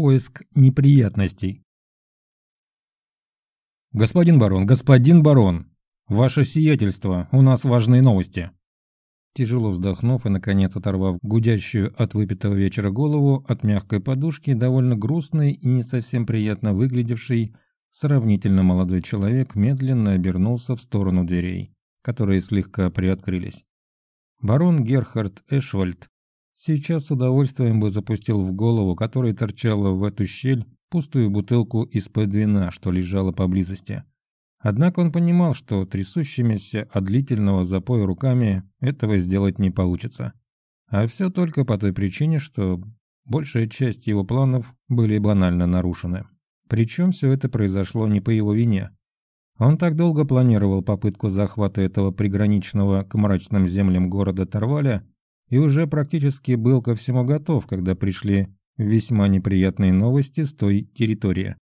Поиск неприятностей. «Господин барон, господин барон! Ваше сиятельство, у нас важные новости!» Тяжело вздохнув и, наконец, оторвав гудящую от выпитого вечера голову от мягкой подушки, довольно грустный и не совсем приятно выглядевший, сравнительно молодой человек медленно обернулся в сторону дверей, которые слегка приоткрылись. Барон Герхард Эшвальд сейчас с удовольствием бы запустил в голову, которая торчала в эту щель, пустую бутылку из-под вина, что лежала поблизости. Однако он понимал, что трясущимися от длительного запоя руками этого сделать не получится. А все только по той причине, что большая часть его планов были банально нарушены. Причем все это произошло не по его вине. Он так долго планировал попытку захвата этого приграничного к мрачным землям города Тарваля и уже практически был ко всему готов, когда пришли весьма неприятные новости с той территории.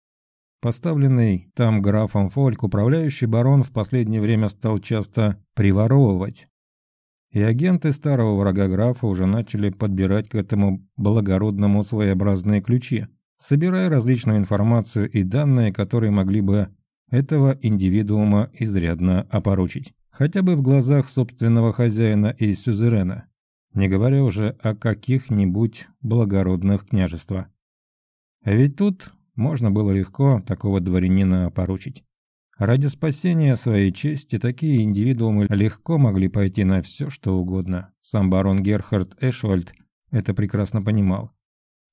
Поставленный там графом Фольк, управляющий барон в последнее время стал часто приворовывать. И агенты старого врага графа уже начали подбирать к этому благородному своеобразные ключи, собирая различную информацию и данные, которые могли бы этого индивидуума изрядно опорочить. Хотя бы в глазах собственного хозяина и сюзерена, не говоря уже о каких-нибудь благородных княжествах. А ведь тут можно было легко такого дворянина поручить. Ради спасения своей чести такие индивидуумы легко могли пойти на все, что угодно. Сам барон Герхард Эшвальд это прекрасно понимал.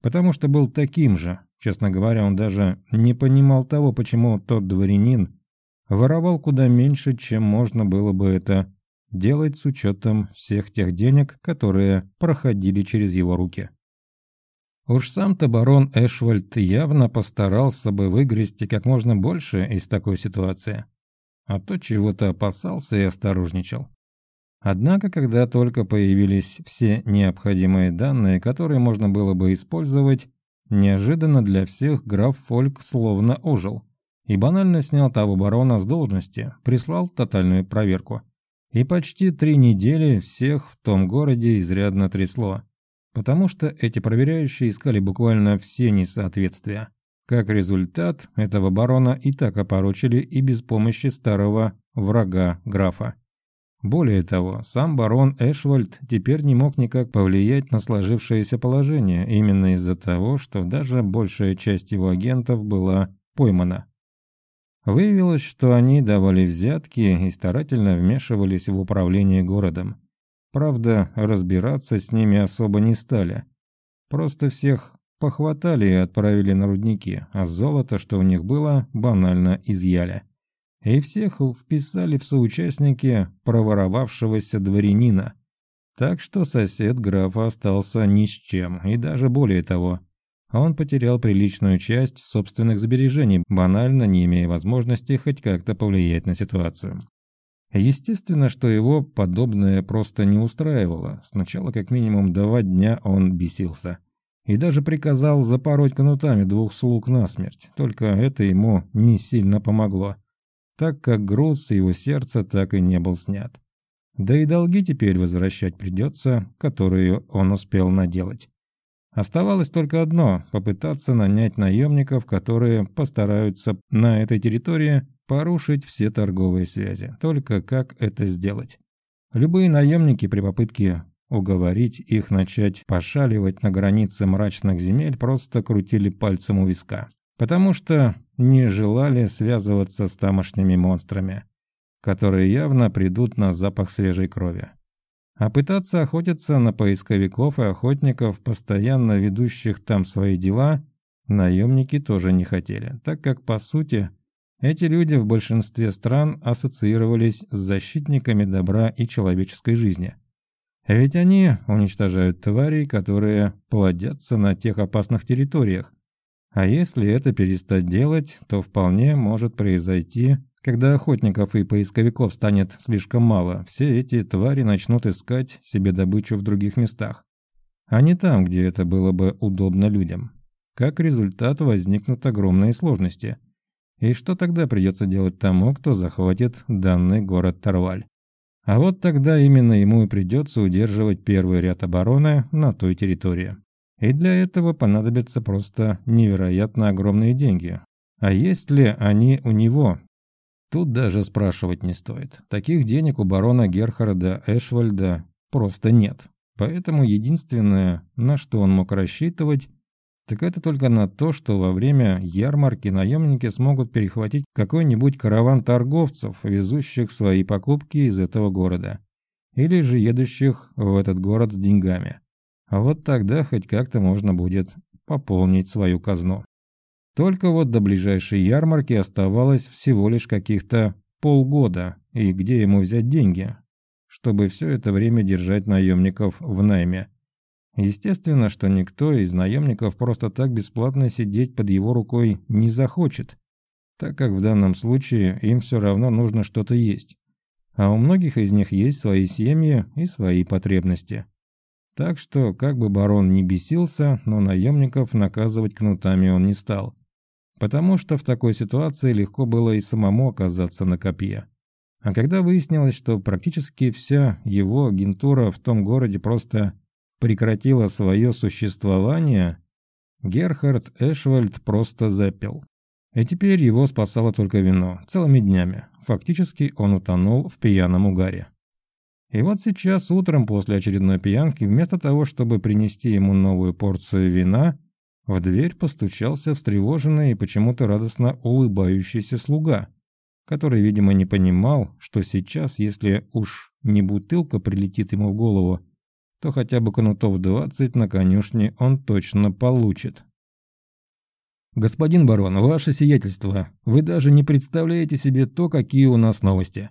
Потому что был таким же. Честно говоря, он даже не понимал того, почему тот дворянин воровал куда меньше, чем можно было бы это делать с учетом всех тех денег, которые проходили через его руки. Уж сам-то барон Эшвальд явно постарался бы выгрести как можно больше из такой ситуации, а то чего-то опасался и осторожничал. Однако, когда только появились все необходимые данные, которые можно было бы использовать, неожиданно для всех граф Фольк словно ожил и банально снял того барона с должности, прислал тотальную проверку. И почти три недели всех в том городе изрядно трясло потому что эти проверяющие искали буквально все несоответствия. Как результат, этого барона и так опорочили и без помощи старого врага графа. Более того, сам барон Эшвальд теперь не мог никак повлиять на сложившееся положение, именно из-за того, что даже большая часть его агентов была поймана. Выявилось, что они давали взятки и старательно вмешивались в управление городом. Правда, разбираться с ними особо не стали. Просто всех похватали и отправили на рудники, а золото, что у них было, банально изъяли. И всех вписали в соучастники проворовавшегося дворянина. Так что сосед графа остался ни с чем, и даже более того. Он потерял приличную часть собственных сбережений, банально не имея возможности хоть как-то повлиять на ситуацию. Естественно, что его подобное просто не устраивало. Сначала как минимум два дня он бесился. И даже приказал запороть кнутами двух слуг насмерть. Только это ему не сильно помогло, так как груз с его сердца так и не был снят. Да и долги теперь возвращать придется, которые он успел наделать. Оставалось только одно – попытаться нанять наемников, которые постараются на этой территории порушить все торговые связи. Только как это сделать? Любые наемники при попытке уговорить их начать пошаливать на границе мрачных земель просто крутили пальцем у виска, потому что не желали связываться с тамошними монстрами, которые явно придут на запах свежей крови. А пытаться охотиться на поисковиков и охотников, постоянно ведущих там свои дела, наемники тоже не хотели, так как, по сути, эти люди в большинстве стран ассоциировались с защитниками добра и человеческой жизни. Ведь они уничтожают тварей, которые плодятся на тех опасных территориях. А если это перестать делать, то вполне может произойти, когда охотников и поисковиков станет слишком мало, все эти твари начнут искать себе добычу в других местах, а не там, где это было бы удобно людям. Как результат возникнут огромные сложности – и что тогда придется делать тому, кто захватит данный город Тарваль? А вот тогда именно ему и придется удерживать первый ряд обороны на той территории. И для этого понадобятся просто невероятно огромные деньги. А есть ли они у него? Тут даже спрашивать не стоит. Таких денег у барона Герхарда Эшвальда просто нет. Поэтому единственное, на что он мог рассчитывать, так это только на то, что во время ярмарки наемники смогут перехватить какой-нибудь караван торговцев, везущих свои покупки из этого города. Или же едущих в этот город с деньгами. А вот тогда хоть как-то можно будет пополнить свою казну. Только вот до ближайшей ярмарки оставалось всего лишь каких-то полгода, и где ему взять деньги, чтобы все это время держать наемников в найме. Естественно, что никто из наемников просто так бесплатно сидеть под его рукой не захочет, так как в данном случае им все равно нужно что-то есть. А у многих из них есть свои семьи и свои потребности. Так что, как бы барон ни бесился, но наемников наказывать кнутами он не стал. Потому что в такой ситуации легко было и самому оказаться на копье. А когда выяснилось, что практически вся его агентура в том городе просто прекратила свое существование, Герхард Эшвальд просто запил. И теперь его спасало только вино, целыми днями. Фактически он утонул в пьяном угаре. И вот сейчас, утром после очередной пьянки, вместо того, чтобы принести ему новую порцию вина, в дверь постучался встревоженный и почему-то радостно улыбающийся слуга, который, видимо, не понимал, что сейчас, если уж не бутылка прилетит ему в голову, то хотя бы кнутов 20 на конюшне он точно получит. «Господин барон, ваше сиятельство, вы даже не представляете себе то, какие у нас новости».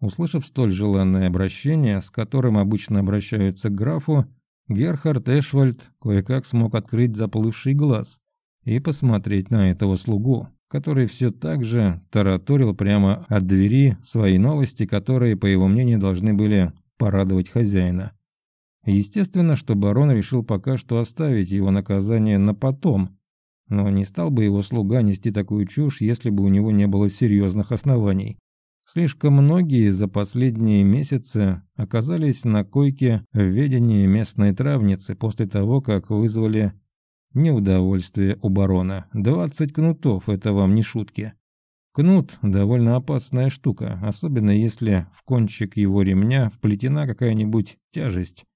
Услышав столь желанное обращение, с которым обычно обращаются к графу, Герхард Эшвальд кое-как смог открыть заплывший глаз и посмотреть на этого слугу, который все так же тараторил прямо от двери свои новости, которые, по его мнению, должны были порадовать хозяина. Естественно, что барон решил пока что оставить его наказание на потом, но не стал бы его слуга нести такую чушь, если бы у него не было серьезных оснований. Слишком многие за последние месяцы оказались на койке в ведении местной травницы после того, как вызвали неудовольствие у барона. Двадцать кнутов – это вам не шутки. Кнут – довольно опасная штука, особенно если в кончик его ремня вплетена какая-нибудь тяжесть,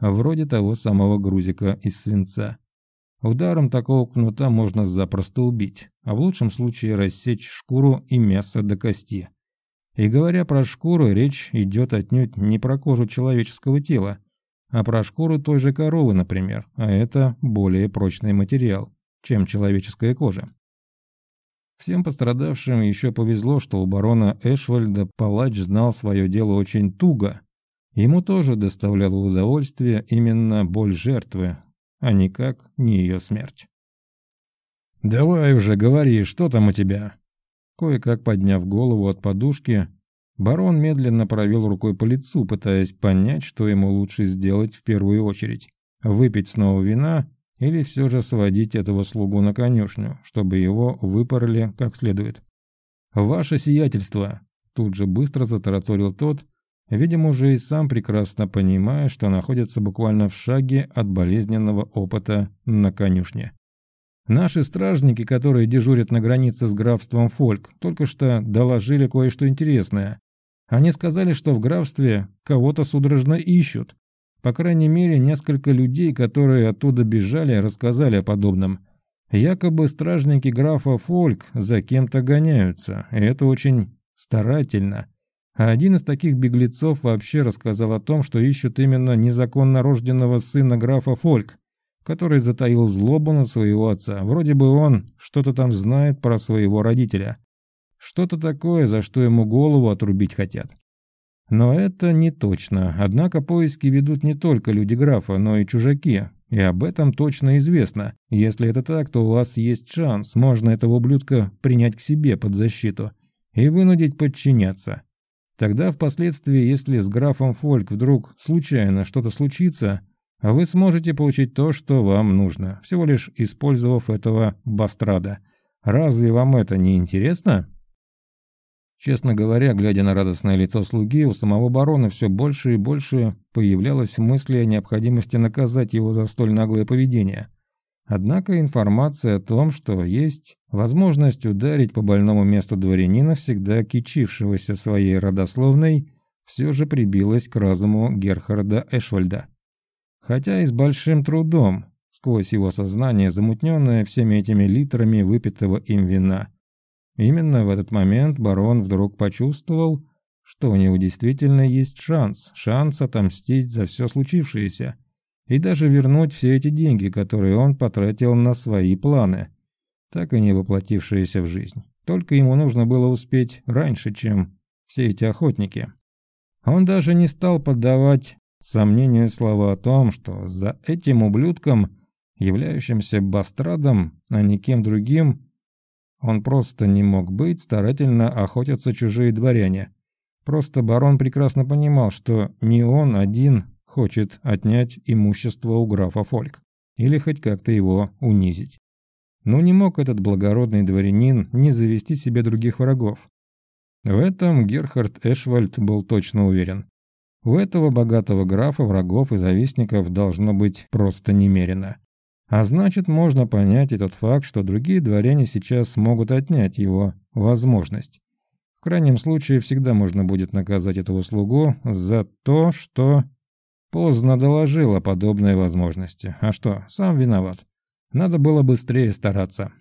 вроде того самого грузика из свинца. Ударом такого кнута можно запросто убить, а в лучшем случае рассечь шкуру и мясо до кости. И говоря про шкуру, речь идет отнюдь не про кожу человеческого тела, а про шкуру той же коровы, например, а это более прочный материал, чем человеческая кожа. Всем пострадавшим еще повезло, что у барона Эшвальда палач знал свое дело очень туго. Ему тоже доставляло удовольствие именно боль жертвы, а никак не ее смерть. «Давай уже говори, что там у тебя?» Кое-как подняв голову от подушки, барон медленно провел рукой по лицу, пытаясь понять, что ему лучше сделать в первую очередь. Выпить снова вина или все же сводить этого слугу на конюшню, чтобы его выпороли как следует. «Ваше сиятельство!» Тут же быстро затараторил тот, видимо, уже и сам прекрасно понимая, что находится буквально в шаге от болезненного опыта на конюшне. Наши стражники, которые дежурят на границе с графством Фольк, только что доложили кое-что интересное. Они сказали, что в графстве кого-то судорожно ищут. По крайней мере, несколько людей, которые оттуда бежали, рассказали о подобном. Якобы стражники графа Фольк за кем-то гоняются, и это очень старательно. А один из таких беглецов вообще рассказал о том, что ищут именно незаконно рожденного сына графа Фольк, который затаил злобу на своего отца. Вроде бы он что-то там знает про своего родителя. Что-то такое, за что ему голову отрубить хотят. Но это не точно. Однако поиски ведут не только люди графа, но и чужаки. И об этом точно известно. Если это так, то у вас есть шанс. Можно этого ублюдка принять к себе под защиту и вынудить подчиняться. Тогда впоследствии, если с графом Фольк вдруг случайно что-то случится, вы сможете получить то, что вам нужно, всего лишь использовав этого бастрада. Разве вам это не интересно? Честно говоря, глядя на радостное лицо слуги, у самого барона все больше и больше появлялось мысли о необходимости наказать его за столь наглое поведение. Однако информация о том, что есть возможность ударить по больному месту дворянина, всегда кичившегося своей родословной, все же прибилась к разуму Герхарда Эшвальда. Хотя и с большим трудом, сквозь его сознание, замутненное всеми этими литрами выпитого им вина – Именно в этот момент барон вдруг почувствовал, что у него действительно есть шанс, шанс отомстить за все случившееся и даже вернуть все эти деньги, которые он потратил на свои планы, так и не воплотившиеся в жизнь. Только ему нужно было успеть раньше, чем все эти охотники. Он даже не стал поддавать сомнению слова о том, что за этим ублюдком, являющимся бастрадом, а не кем другим, он просто не мог быть, старательно охотятся чужие дворяне. Просто барон прекрасно понимал, что не он один хочет отнять имущество у графа Фольк. Или хоть как-то его унизить. Но не мог этот благородный дворянин не завести себе других врагов. В этом Герхард Эшвальд был точно уверен. У этого богатого графа врагов и завистников должно быть просто немерено. А значит, можно понять и тот факт, что другие дворяне сейчас могут отнять его возможность. В крайнем случае, всегда можно будет наказать этого слугу за то, что поздно доложил о подобной возможности. А что, сам виноват. Надо было быстрее стараться.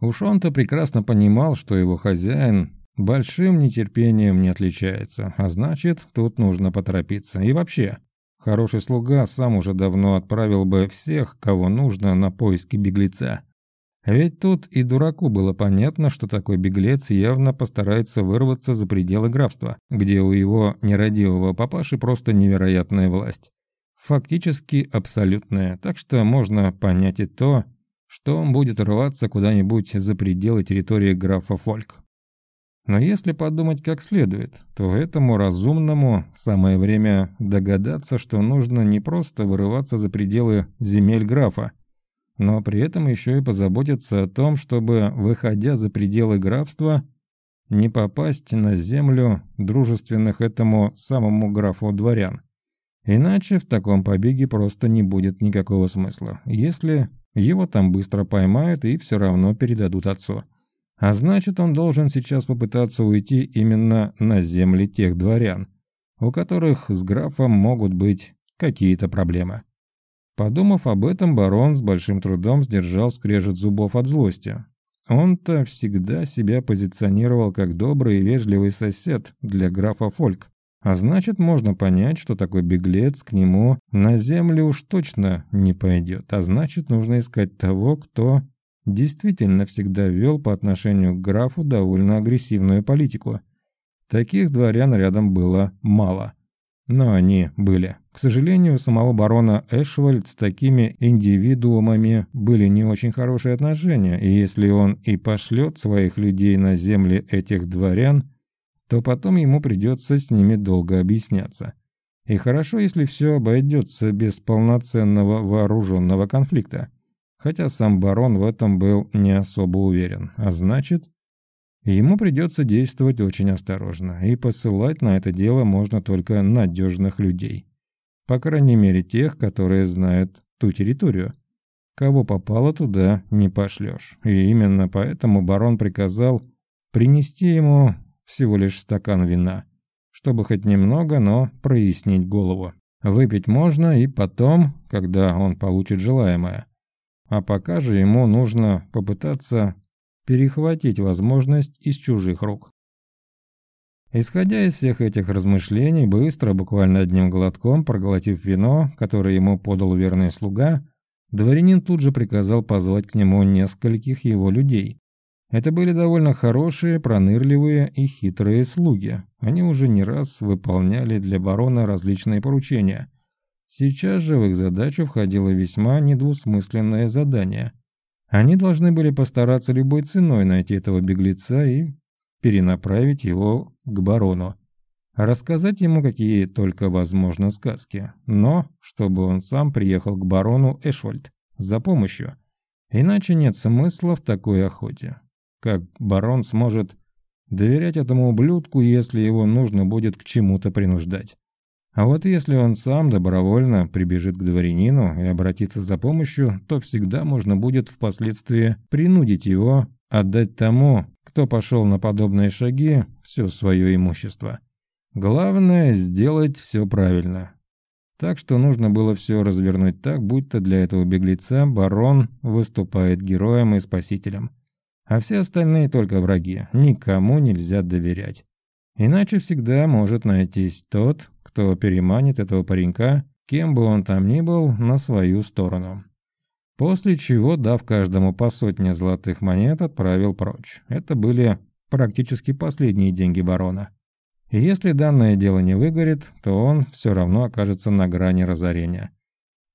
Уж он-то прекрасно понимал, что его хозяин большим нетерпением не отличается, а значит, тут нужно поторопиться. И вообще, Хороший слуга сам уже давно отправил бы всех, кого нужно, на поиски беглеца. Ведь тут и дураку было понятно, что такой беглец явно постарается вырваться за пределы графства, где у его нерадивого папаши просто невероятная власть. Фактически абсолютная, так что можно понять и то, что он будет рваться куда-нибудь за пределы территории графа Фольк. Но если подумать как следует, то этому разумному самое время догадаться, что нужно не просто вырываться за пределы земель графа, но при этом еще и позаботиться о том, чтобы, выходя за пределы графства, не попасть на землю дружественных этому самому графу дворян. Иначе в таком побеге просто не будет никакого смысла, если его там быстро поймают и все равно передадут отцу. А значит, он должен сейчас попытаться уйти именно на земли тех дворян, у которых с графом могут быть какие-то проблемы. Подумав об этом, барон с большим трудом сдержал скрежет зубов от злости. Он-то всегда себя позиционировал как добрый и вежливый сосед для графа Фольк. А значит, можно понять, что такой беглец к нему на землю уж точно не пойдет. А значит, нужно искать того, кто действительно всегда вел по отношению к графу довольно агрессивную политику. Таких дворян рядом было мало. Но они были. К сожалению, у самого барона Эшвальд с такими индивидуумами были не очень хорошие отношения, и если он и пошлет своих людей на земли этих дворян, то потом ему придется с ними долго объясняться. И хорошо, если все обойдется без полноценного вооруженного конфликта хотя сам барон в этом был не особо уверен, а значит, ему придется действовать очень осторожно, и посылать на это дело можно только надежных людей. По крайней мере тех, которые знают ту территорию. Кого попало туда, не пошлешь. И именно поэтому барон приказал принести ему всего лишь стакан вина, чтобы хоть немного, но прояснить голову. Выпить можно и потом, когда он получит желаемое. А пока же ему нужно попытаться перехватить возможность из чужих рук. Исходя из всех этих размышлений, быстро, буквально одним глотком, проглотив вино, которое ему подал верный слуга, дворянин тут же приказал позвать к нему нескольких его людей. Это были довольно хорошие, пронырливые и хитрые слуги. Они уже не раз выполняли для барона различные поручения, Сейчас же в их задачу входило весьма недвусмысленное задание. Они должны были постараться любой ценой найти этого беглеца и перенаправить его к барону. Рассказать ему какие только возможно сказки, но чтобы он сам приехал к барону Эшвальд за помощью. Иначе нет смысла в такой охоте. Как барон сможет доверять этому ублюдку, если его нужно будет к чему-то принуждать. А вот если он сам добровольно прибежит к дворянину и обратится за помощью, то всегда можно будет впоследствии принудить его отдать тому, кто пошел на подобные шаги, все свое имущество. Главное – сделать все правильно. Так что нужно было все развернуть так, будто для этого беглеца барон выступает героем и спасителем. А все остальные только враги, никому нельзя доверять. Иначе всегда может найтись тот, кто переманит этого паренька, кем бы он там ни был, на свою сторону. После чего, дав каждому по сотне золотых монет, отправил прочь. Это были практически последние деньги барона. И если данное дело не выгорит, то он все равно окажется на грани разорения.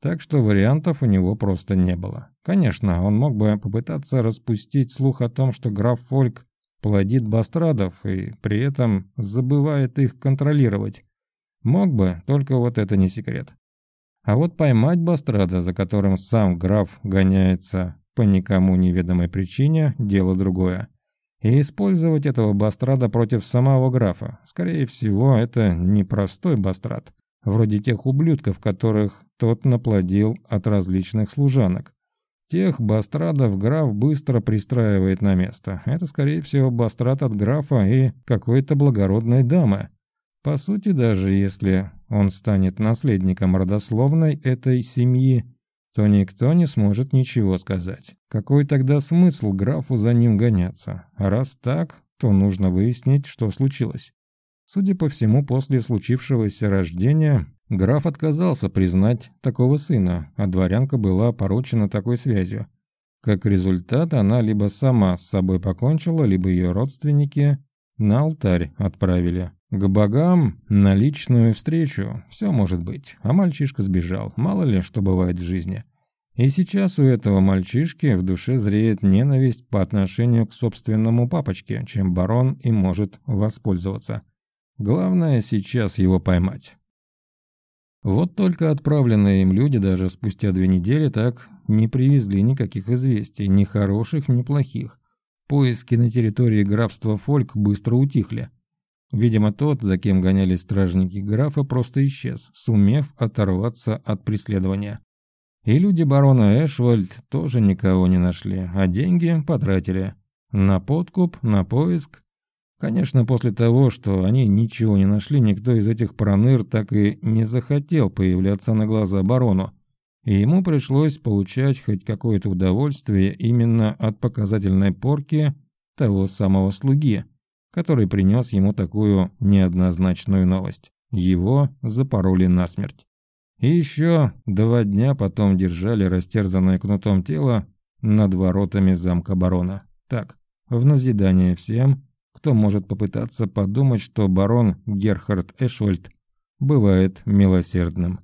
Так что вариантов у него просто не было. Конечно, он мог бы попытаться распустить слух о том, что граф Фольк плодит бастрадов и при этом забывает их контролировать. Мог бы, только вот это не секрет. А вот поймать бастрада, за которым сам граф гоняется по никому неведомой причине, дело другое. И использовать этого бастрада против самого графа. Скорее всего, это не простой бастрад, вроде тех ублюдков, которых тот наплодил от различных служанок. Тех бастрадов граф быстро пристраивает на место. Это, скорее всего, бастрад от графа и какой-то благородной дамы. По сути, даже если он станет наследником родословной этой семьи, то никто не сможет ничего сказать. Какой тогда смысл графу за ним гоняться? Раз так, то нужно выяснить, что случилось. Судя по всему, после случившегося рождения, граф отказался признать такого сына, а дворянка была поручена такой связью. Как результат, она либо сама с собой покончила, либо ее родственники на алтарь отправили. К богам на личную встречу, все может быть, а мальчишка сбежал, мало ли что бывает в жизни. И сейчас у этого мальчишки в душе зреет ненависть по отношению к собственному папочке, чем барон и может воспользоваться. Главное сейчас его поймать. Вот только отправленные им люди даже спустя две недели так не привезли никаких известий, ни хороших, ни плохих. Поиски на территории графства Фольк быстро утихли. Видимо, тот, за кем гонялись стражники графа, просто исчез, сумев оторваться от преследования. И люди барона Эшвальд тоже никого не нашли, а деньги потратили. На подкуп, на поиск. Конечно, после того, что они ничего не нашли, никто из этих проныр так и не захотел появляться на глаза барону. И ему пришлось получать хоть какое-то удовольствие именно от показательной порки того самого слуги – который принес ему такую неоднозначную новость. Его запороли насмерть. И еще два дня потом держали растерзанное кнутом тело над воротами замка барона. Так, в назидание всем, кто может попытаться подумать, что барон Герхард Эшвальд бывает милосердным.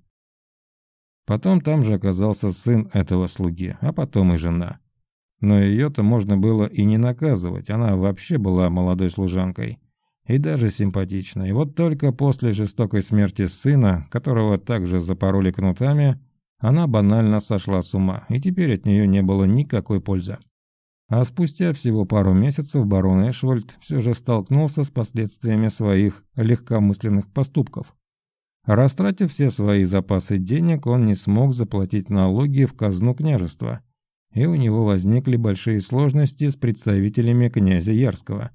Потом там же оказался сын этого слуги, а потом и жена. Но ее-то можно было и не наказывать, она вообще была молодой служанкой. И даже симпатичной. Вот только после жестокой смерти сына, которого также запороли кнутами, она банально сошла с ума, и теперь от нее не было никакой пользы. А спустя всего пару месяцев барон Эшвальд все же столкнулся с последствиями своих легкомысленных поступков. Растратив все свои запасы денег, он не смог заплатить налоги в казну княжества – и у него возникли большие сложности с представителями князя Ярского.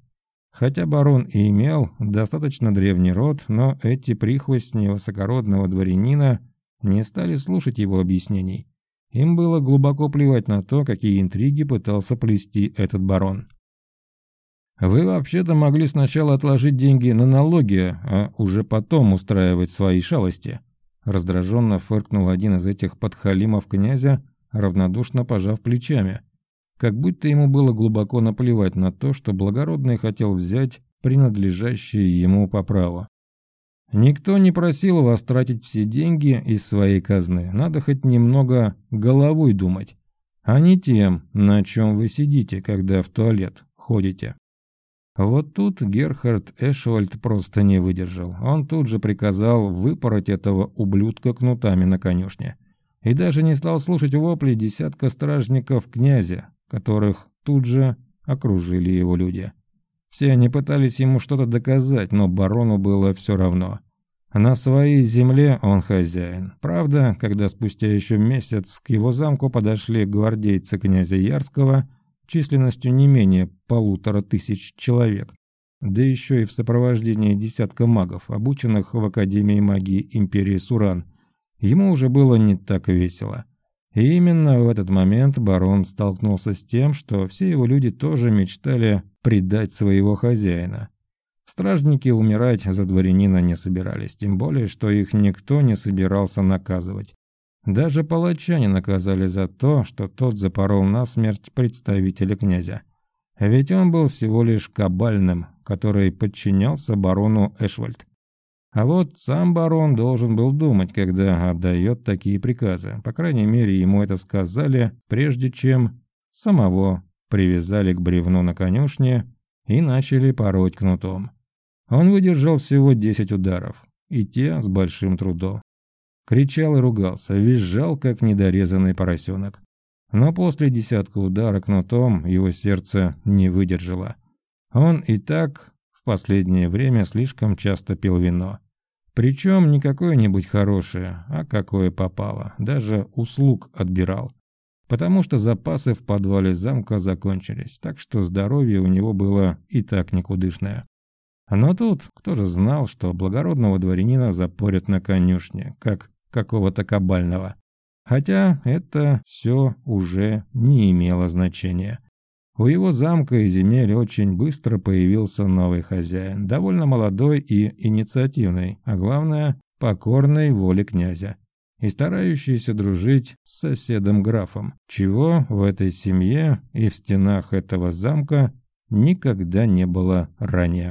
Хотя барон и имел достаточно древний род, но эти прихвостни высокородного дворянина не стали слушать его объяснений. Им было глубоко плевать на то, какие интриги пытался плести этот барон. «Вы вообще-то могли сначала отложить деньги на налоги, а уже потом устраивать свои шалости», раздраженно фыркнул один из этих подхалимов князя, равнодушно пожав плечами, как будто ему было глубоко наплевать на то, что благородный хотел взять принадлежащие ему по праву. Никто не просил вас тратить все деньги из своей казны, надо хоть немного головой думать, а не тем, на чем вы сидите, когда в туалет ходите. Вот тут Герхард Эшвальд просто не выдержал. Он тут же приказал выпороть этого ублюдка кнутами на конюшне и даже не стал слушать вопли десятка стражников князя, которых тут же окружили его люди. Все они пытались ему что-то доказать, но барону было все равно. На своей земле он хозяин. Правда, когда спустя еще месяц к его замку подошли гвардейцы князя Ярского, численностью не менее полутора тысяч человек, да еще и в сопровождении десятка магов, обученных в Академии магии Империи Суран, ему уже было не так весело. И именно в этот момент барон столкнулся с тем, что все его люди тоже мечтали предать своего хозяина. Стражники умирать за дворянина не собирались, тем более, что их никто не собирался наказывать. Даже палача наказали за то, что тот запорол насмерть представителя князя. Ведь он был всего лишь кабальным, который подчинялся барону Эшвальд. А вот сам барон должен был думать, когда отдает такие приказы. По крайней мере, ему это сказали, прежде чем самого привязали к бревну на конюшне и начали пороть кнутом. Он выдержал всего 10 ударов, и те с большим трудом. Кричал и ругался, визжал, как недорезанный поросенок. Но после десятка удара кнутом его сердце не выдержало. Он и так в последнее время слишком часто пил вино. Причем не какое-нибудь хорошее, а какое попало. Даже услуг отбирал. Потому что запасы в подвале замка закончились, так что здоровье у него было и так никудышное. Но тут кто же знал, что благородного дворянина запорят на конюшне, как какого-то кабального. Хотя это все уже не имело значения. У его замка и земель очень быстро появился новый хозяин, довольно молодой и инициативный, а главное, покорной воле князя и старающийся дружить с соседом-графом, чего в этой семье и в стенах этого замка никогда не было ранее.